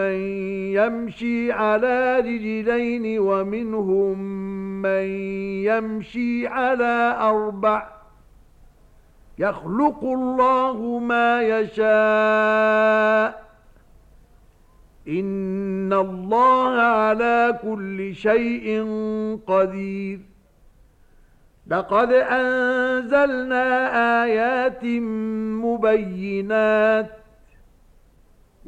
من يمشي على رجلين ومنهم من يمشي على أربع يخلق الله ما يشاء إن الله على كل شيء قدير لقد أنزلنا آيات مبينات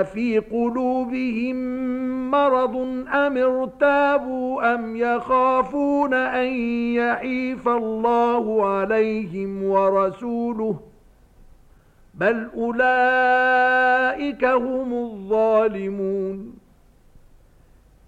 أفي قلوبهم مرض أم ارتابوا أم يخافون أن يَحِيفَ الله عليهم ورسوله بل أولئك هم الظالمون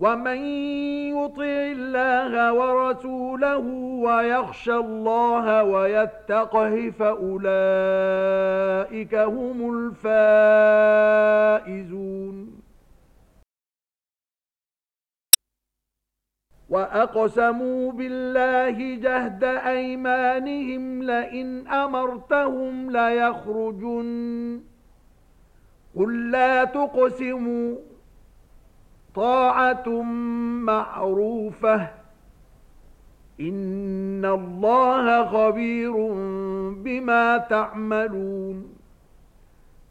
ومن يطع الله ورسوله ويخشى الله ويتقه فأولئك هم الفائزون وأقسموا بالله جهد أيمانهم لئن أمرتهم ليخرجن قل لا تقسموا طاعة معروفة. إن الله خبير بما تعملون.